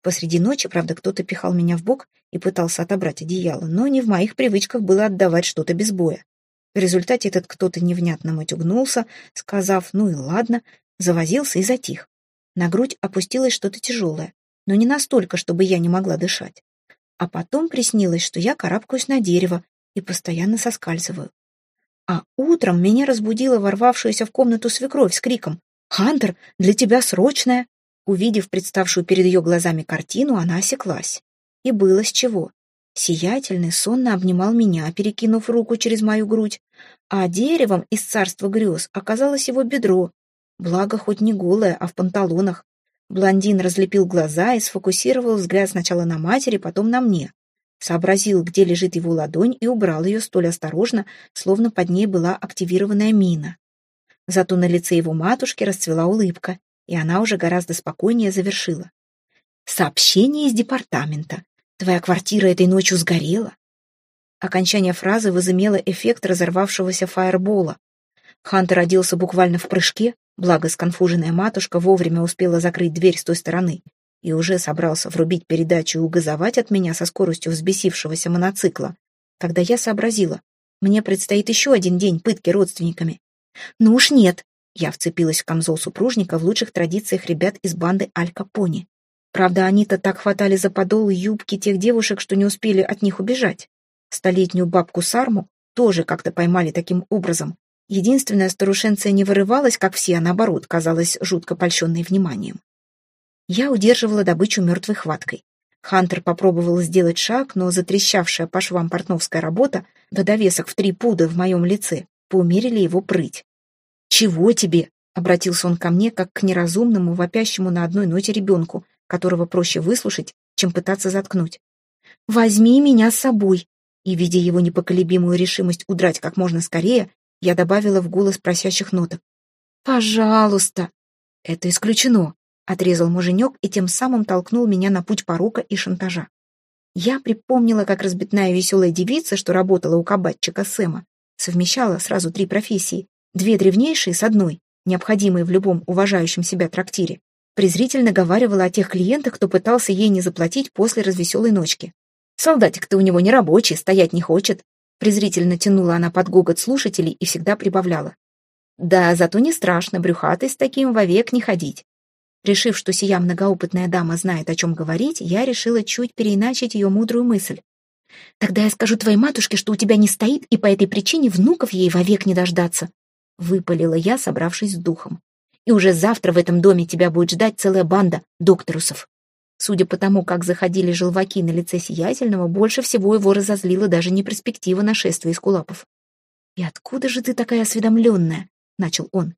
Посреди ночи, правда, кто-то пихал меня в бок и пытался отобрать одеяло, но не в моих привычках было отдавать что-то без боя. В результате этот кто-то невнятно матюгнулся, сказав «ну и ладно», завозился и затих. На грудь опустилось что-то тяжелое, но не настолько, чтобы я не могла дышать. А потом приснилось, что я карабкаюсь на дерево и постоянно соскальзываю. А утром меня разбудила ворвавшаяся в комнату свекровь с криком «Хантер, для тебя срочное!» Увидев представшую перед ее глазами картину, она осеклась. И было с чего. Сиятельный сонно обнимал меня, перекинув руку через мою грудь, а деревом из царства грез оказалось его бедро, Благо, хоть не голая, а в панталонах. Блондин разлепил глаза и сфокусировал взгляд сначала на матери, потом на мне. Сообразил, где лежит его ладонь, и убрал ее столь осторожно, словно под ней была активированная мина. Зато на лице его матушки расцвела улыбка, и она уже гораздо спокойнее завершила. «Сообщение из департамента. Твоя квартира этой ночью сгорела». Окончание фразы возымело эффект разорвавшегося фаербола. Хантер родился буквально в прыжке, Благо, сконфуженная матушка вовремя успела закрыть дверь с той стороны и уже собрался врубить передачу и угазовать от меня со скоростью взбесившегося моноцикла. Тогда я сообразила, мне предстоит еще один день пытки родственниками. Ну уж нет. Я вцепилась в камзол супружника в лучших традициях ребят из банды Аль Капоне. Правда, они-то так хватали за подол юбки тех девушек, что не успели от них убежать. Столетнюю бабку Сарму тоже как-то поймали таким образом. Единственная старушенция не вырывалась, как все, а наоборот, казалась жутко польщенной вниманием. Я удерживала добычу мертвой хваткой. Хантер попробовал сделать шаг, но затрещавшая по швам портновская работа, да довесок в три пуда в моем лице, поумерили его прыть. «Чего тебе?» — обратился он ко мне, как к неразумному, вопящему на одной ноте ребенку, которого проще выслушать, чем пытаться заткнуть. «Возьми меня с собой!» И, видя его непоколебимую решимость удрать как можно скорее, я добавила в голос просящих ноток. «Пожалуйста!» «Это исключено!» — отрезал муженек и тем самым толкнул меня на путь порока и шантажа. Я припомнила, как разбитная веселая девица, что работала у кабачика Сэма, совмещала сразу три профессии, две древнейшие с одной, необходимой в любом уважающем себя трактире, презрительно говаривала о тех клиентах, кто пытался ей не заплатить после развеселой ночки. «Солдатик-то у него не рабочий, стоять не хочет», презрительно тянула она под гогот слушателей и всегда прибавляла. «Да, зато не страшно, брюхатый с таким вовек не ходить». Решив, что сия многоопытная дама знает, о чем говорить, я решила чуть переиначить ее мудрую мысль. «Тогда я скажу твоей матушке, что у тебя не стоит, и по этой причине внуков ей вовек не дождаться», — выпалила я, собравшись с духом. «И уже завтра в этом доме тебя будет ждать целая банда докторусов». Судя по тому, как заходили желваки на лице Сиятельного, больше всего его разозлила даже не перспектива нашествия из кулапов. «И откуда же ты такая осведомленная?» — начал он.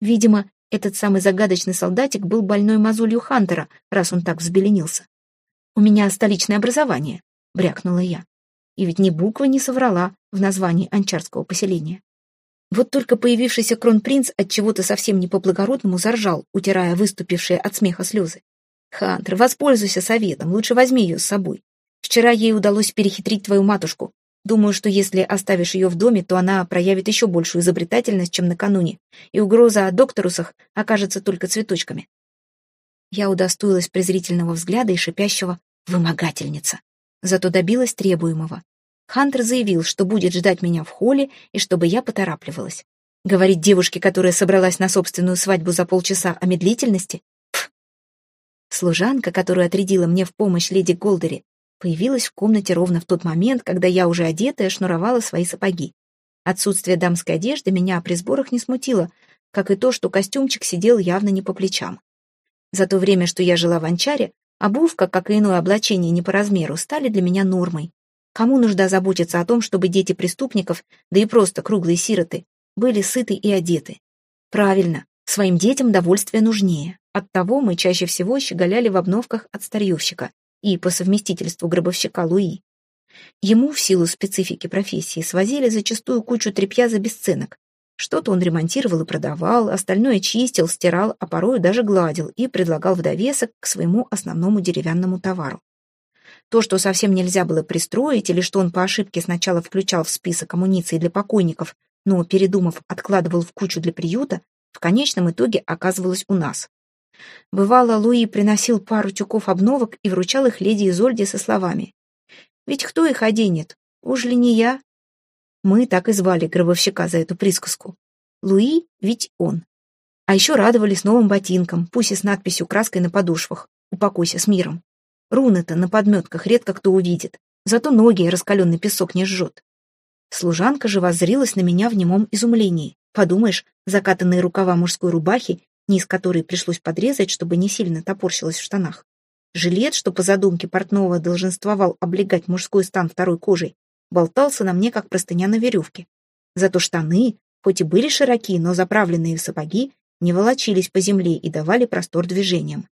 Видимо, этот самый загадочный солдатик был больной мозолью Хантера, раз он так взбеленился. «У меня столичное образование», — брякнула я. И ведь ни буквы не соврала в названии анчарского поселения. Вот только появившийся кронпринц от чего-то совсем не по-благородному заржал, утирая выступившие от смеха слезы. «Хантер, воспользуйся советом, лучше возьми ее с собой. Вчера ей удалось перехитрить твою матушку. Думаю, что если оставишь ее в доме, то она проявит еще большую изобретательность, чем накануне, и угроза о докторусах окажется только цветочками. Я удостоилась презрительного взгляда и шипящего «вымогательница». Зато добилась требуемого. Хантер заявил, что будет ждать меня в холле и чтобы я поторапливалась. Говорить девушке, которая собралась на собственную свадьбу за полчаса о медлительности? Пф. Служанка, которую отрядила мне в помощь леди Голдери, появилась в комнате ровно в тот момент, когда я уже одетая шнуровала свои сапоги. Отсутствие дамской одежды меня при сборах не смутило, как и то, что костюмчик сидел явно не по плечам. За то время, что я жила в Анчаре, обувка, как и иное облачение не по размеру, стали для меня нормой. Кому нужда заботиться о том, чтобы дети преступников, да и просто круглые сироты, были сыты и одеты? Правильно, своим детям довольствие нужнее. Оттого мы чаще всего щеголяли в обновках от старьевщика, и по совместительству гробовщика Луи. Ему, в силу специфики профессии, свозили зачастую кучу тряпья за бесценок. Что-то он ремонтировал и продавал, остальное чистил, стирал, а порою даже гладил и предлагал в довесок к своему основному деревянному товару. То, что совсем нельзя было пристроить, или что он по ошибке сначала включал в список амуниции для покойников, но, передумав, откладывал в кучу для приюта, в конечном итоге оказывалось у нас. Бывало, Луи приносил пару тюков обновок и вручал их леди Изольде со словами. «Ведь кто их оденет? Уж ли не я?» Мы так и звали гробовщика за эту присказку. Луи ведь он. А еще радовались новым ботинкам, пусть и с надписью краской на подошвах «Упокойся с миром». Руны-то на подметках редко кто увидит, зато ноги раскаленный песок не жжет. Служанка же воззрилась на меня в немом изумлении. Подумаешь, закатанные рукава мужской рубахи низ которой пришлось подрезать, чтобы не сильно топорщилась в штанах. Жилет, что по задумке портного долженствовал облегать мужской стан второй кожей, болтался на мне, как простыня на веревке. Зато штаны, хоть и были широкие, но заправленные в сапоги, не волочились по земле и давали простор движениям.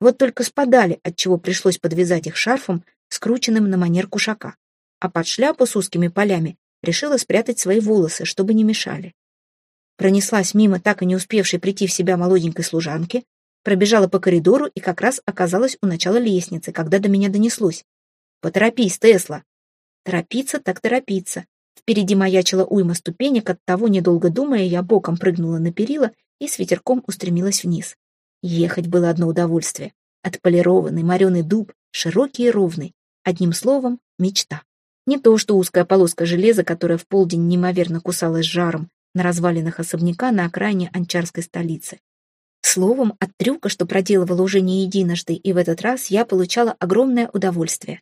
Вот только спадали, отчего пришлось подвязать их шарфом, скрученным на манер кушака. А под шляпу с узкими полями решила спрятать свои волосы, чтобы не мешали пронеслась мимо так и не успевшей прийти в себя молоденькой служанки, пробежала по коридору и как раз оказалась у начала лестницы, когда до меня донеслось. «Поторопись, Тесла!» Торопиться так торопиться. Впереди маячила уйма ступенек, от того, недолго думая, я боком прыгнула на перила и с ветерком устремилась вниз. Ехать было одно удовольствие. Отполированный мореный дуб, широкий и ровный. Одним словом, мечта. Не то, что узкая полоска железа, которая в полдень неимоверно кусалась жаром, на развалинах особняка на окраине анчарской столицы. Словом, от трюка, что проделывала уже не единожды, и в этот раз я получала огромное удовольствие.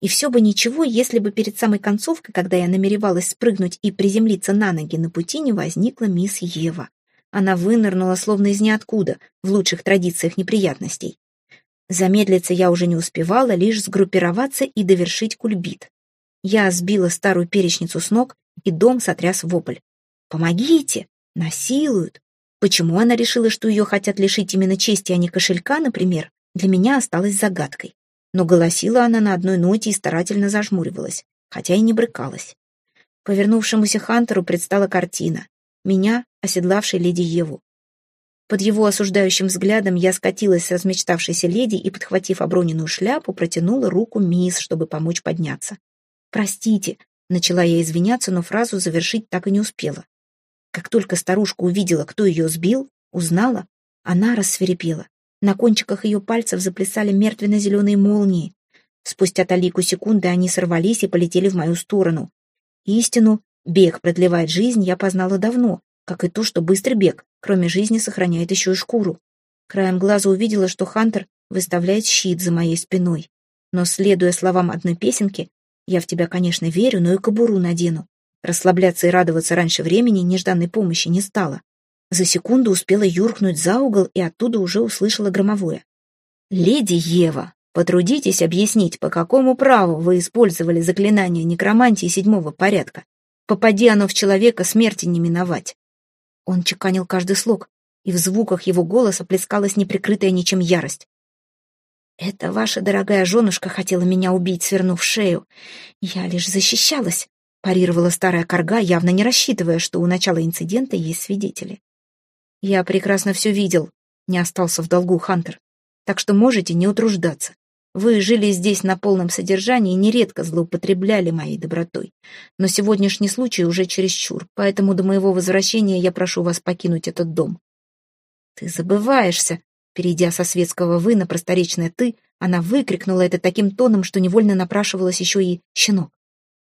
И все бы ничего, если бы перед самой концовкой, когда я намеревалась спрыгнуть и приземлиться на ноги на пути, не возникла мисс Ева. Она вынырнула словно из ниоткуда, в лучших традициях неприятностей. Замедлиться я уже не успевала, лишь сгруппироваться и довершить кульбит. Я сбила старую перечницу с ног, и дом сотряс вопль. «Помогите! Насилуют!» Почему она решила, что ее хотят лишить именно чести, а не кошелька, например, для меня осталось загадкой. Но голосила она на одной ноте и старательно зажмуривалась, хотя и не брыкалась. Повернувшемуся Хантеру предстала картина. Меня, оседлавшей леди Еву. Под его осуждающим взглядом я скатилась с размечтавшейся леди и, подхватив оброненную шляпу, протянула руку мисс, чтобы помочь подняться. «Простите», — начала я извиняться, но фразу завершить так и не успела. Как только старушка увидела, кто ее сбил, узнала, она рассверепела. На кончиках ее пальцев заплясали мертвенно-зеленые молнии. Спустя талику секунды они сорвались и полетели в мою сторону. Истину, бег продлевает жизнь, я познала давно, как и то, что быстрый бег, кроме жизни, сохраняет еще и шкуру. Краем глаза увидела, что Хантер выставляет щит за моей спиной. Но, следуя словам одной песенки, я в тебя, конечно, верю, но и кобуру надену. Расслабляться и радоваться раньше времени нежданной помощи не стало. За секунду успела юркнуть за угол и оттуда уже услышала громовое. «Леди Ева, потрудитесь объяснить, по какому праву вы использовали заклинание некромантии седьмого порядка. Попади оно в человека, смерти не миновать». Он чеканил каждый слог, и в звуках его голоса плескалась неприкрытая ничем ярость. «Это ваша дорогая женушка хотела меня убить, свернув шею. Я лишь защищалась», — парировала старая корга, явно не рассчитывая, что у начала инцидента есть свидетели. «Я прекрасно все видел», — не остался в долгу Хантер. «Так что можете не утруждаться. Вы жили здесь на полном содержании и нередко злоупотребляли моей добротой. Но сегодняшний случай уже чересчур, поэтому до моего возвращения я прошу вас покинуть этот дом». «Ты забываешься», перейдя со светского «вы» на просторечное «ты», она выкрикнула это таким тоном, что невольно напрашивалась еще и щенок.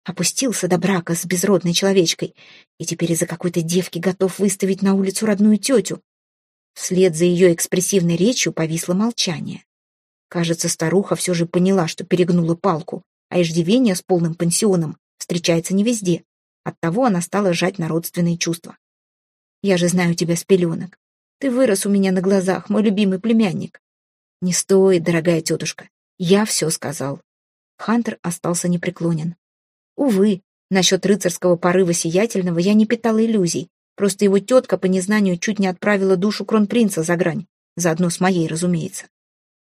Опустился до брака с безродной человечкой и теперь из-за какой-то девки готов выставить на улицу родную тетю. Вслед за ее экспрессивной речью повисло молчание. Кажется, старуха все же поняла, что перегнула палку, а иждивение с полным пансионом встречается не везде. Оттого она стала жать на родственные чувства. «Я же знаю тебя с пеленок. Ты вырос у меня на глазах, мой любимый племянник». «Не стоит, дорогая тетушка. Я все сказал». Хантер остался непреклонен. Увы, насчет рыцарского порыва сиятельного я не питала иллюзий. Просто его тетка по незнанию чуть не отправила душу кронпринца за грань. Заодно с моей, разумеется.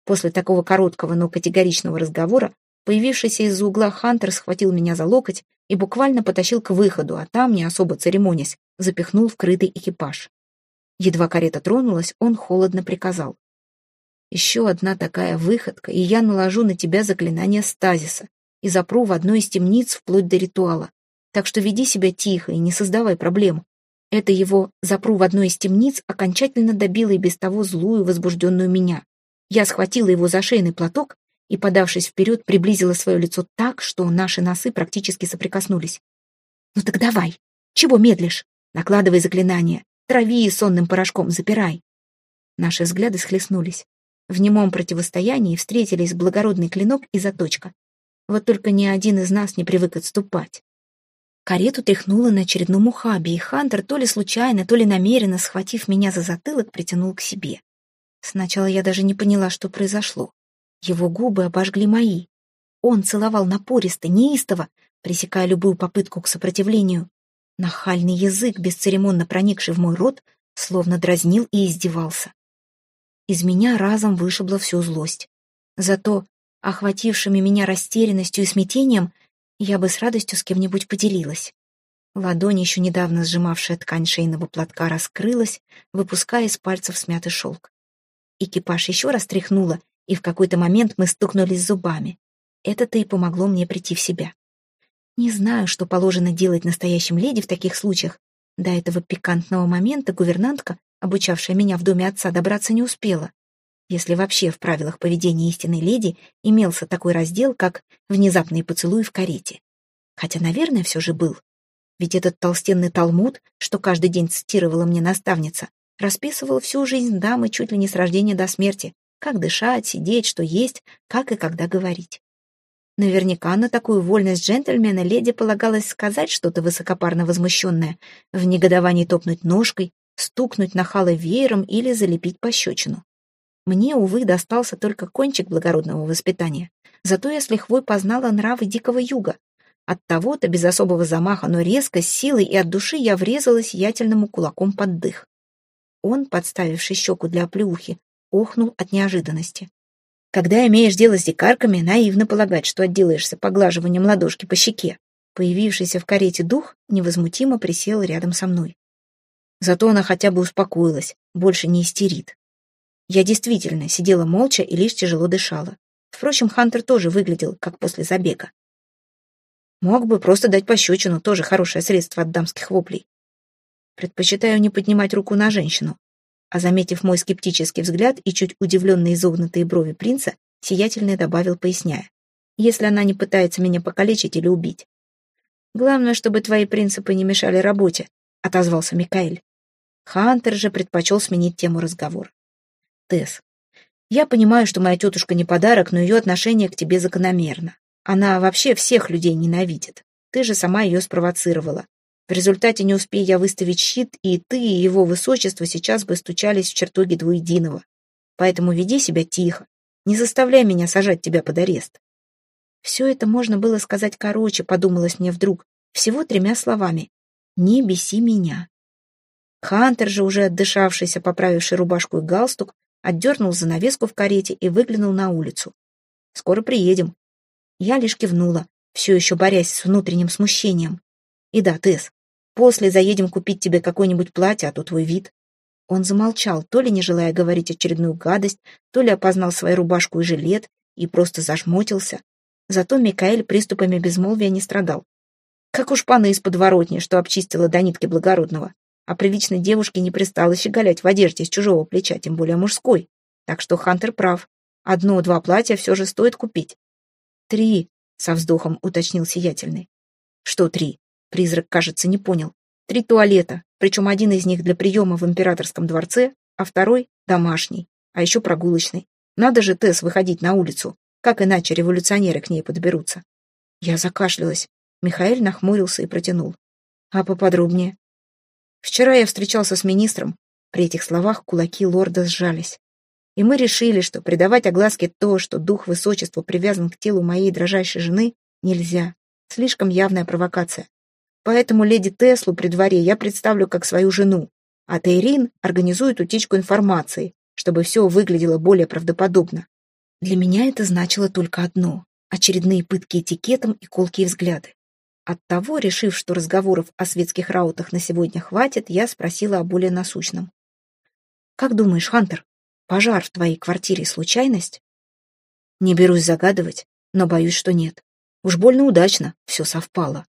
После такого короткого, но категоричного разговора появившийся из-за угла Хантер схватил меня за локоть и буквально потащил к выходу, а там, не особо церемонясь, запихнул в крытый экипаж. Едва карета тронулась, он холодно приказал. «Еще одна такая выходка, и я наложу на тебя заклинание стазиса и запру в одной из темниц вплоть до ритуала. Так что веди себя тихо и не создавай проблем. Это его «запру в одной из темниц» окончательно добило и без того злую, возбужденную меня. Я схватила его за шейный платок и, подавшись вперед, приблизила свое лицо так, что наши носы практически соприкоснулись. «Ну так давай! Чего медлишь? Накладывай заклинание, трави сонным порошком, запирай!» Наши взгляды схлестнулись. В немом противостоянии встретились благородный клинок и заточка. Вот только ни один из нас не привык отступать. Карету тряхнуло на очередном ухабе, и Хантер то ли случайно, то ли намеренно, схватив меня за затылок, притянул к себе. Сначала я даже не поняла, что произошло. Его губы обожгли мои. Он целовал напористо, неистово, пресекая любую попытку к сопротивлению. Нахальный язык, бесцеремонно проникший в мой рот, словно дразнил и издевался. Из меня разом вышибла всю злость. Зато, охватившими меня растерянностью и смятением, я бы с радостью с кем-нибудь поделилась. Ладонь, еще недавно сжимавшая ткань шейного платка, раскрылась, выпуская из пальцев смятый шелк. Экипаж еще раз тряхнуло, и в какой-то момент мы стукнулись зубами. Это-то и помогло мне прийти в себя. Не знаю, что положено делать настоящим леди в таких случаях. До этого пикантного момента гувернантка, обучавшая меня в доме отца, добраться не успела. Если вообще в правилах поведения истинной леди имелся такой раздел, как «внезапный поцелуй в карете». Хотя, наверное, все же был. Ведь этот толстенный талмуд, что каждый день цитировала мне наставница, расписывал всю жизнь дамы чуть ли не с рождения до смерти, как дышать, сидеть, что есть, как и когда говорить. Наверняка на такую вольность джентльмена леди полагалось сказать что-то высокопарно возмущенное, в негодовании топнуть ножкой, стукнуть нахало веером или залепить пощечину. Мне, увы, достался только кончик благородного воспитания. Зато я с лихвой познала нравы дикого юга. От того-то, без особого замаха, но резко, с силой и от души я врезалась ятельному кулаком под дых. Он, подставивший щеку для оплеухи, охнул от неожиданности. Когда имеешь дело с дикарками, наивно полагать, что отделаешься поглаживанием ладошки по щеке. Появившийся в карете дух невозмутимо присел рядом со мной. Зато она хотя бы успокоилась, больше не истерит. Я действительно сидела молча и лишь тяжело дышала. Впрочем, Хантер тоже выглядел, как после забега. Мог бы просто дать пощечину, тоже хорошее средство от дамских воплей. Предпочитаю не поднимать руку на женщину, а заметив мой скептический взгляд и чуть удивленные изогнутые брови принца, сиятельный добавил, поясняя. «Если она не пытается меня покалечить или убить». «Главное, чтобы твои принципы не мешали работе», — отозвался Микаэль. Хантер же предпочел сменить тему разговора. «Тесс, я понимаю, что моя тетушка не подарок, но ее отношение к тебе закономерно. Она вообще всех людей ненавидит. Ты же сама ее спровоцировала. В результате не успея я выставить щит, и ты, и его высочество сейчас бы стучались в чертоги двуединого. Поэтому веди себя тихо. Не заставляй меня сажать тебя под арест. Все это можно было сказать короче, подумалось мне вдруг, всего тремя словами. «Не беси меня». Хантер же, уже отдышавшийся, поправивший рубашку и галстук, отдернул занавеску в карете и выглянул на улицу. «Скоро приедем». Я лишь кивнула, все еще борясь с внутренним смущением. «И да, Тесс, После заедем купить тебе какое-нибудь платье, а то твой вид». Он замолчал, то ли не желая говорить очередную гадость, то ли опознал свою рубашку и жилет и просто зажмотился. Зато Микаэль приступами безмолвия не страдал. Как уж паны из подворотни, что обчистила до нитки благородного. А приличной девушке не пристало щеголять в одежде с чужого плеча, тем более мужской. Так что Хантер прав. Одно-два платья все же стоит купить. «Три», — со вздохом уточнил сиятельный. «Что три?» Призрак, кажется, не понял. Три туалета, причем один из них для приема в императорском дворце, а второй — домашний, а еще прогулочный. Надо же, Тесс, выходить на улицу. Как иначе революционеры к ней подберутся? Я закашлялась. Михаил нахмурился и протянул. А поподробнее? Вчера я встречался с министром. При этих словах кулаки лорда сжались. И мы решили, что придавать огласке то, что дух высочества привязан к телу моей дрожащей жены, нельзя. Слишком явная провокация. Поэтому леди Теслу при дворе я представлю как свою жену, а Тейрин организует утечку информации, чтобы все выглядело более правдоподобно. Для меня это значило только одно — очередные пытки этикетом и колкие взгляды. Оттого, решив, что разговоров о светских раутах на сегодня хватит, я спросила о более насущном. «Как думаешь, Хантер, пожар в твоей квартире — случайность?» Не берусь загадывать, но боюсь, что нет. Уж больно удачно все совпало.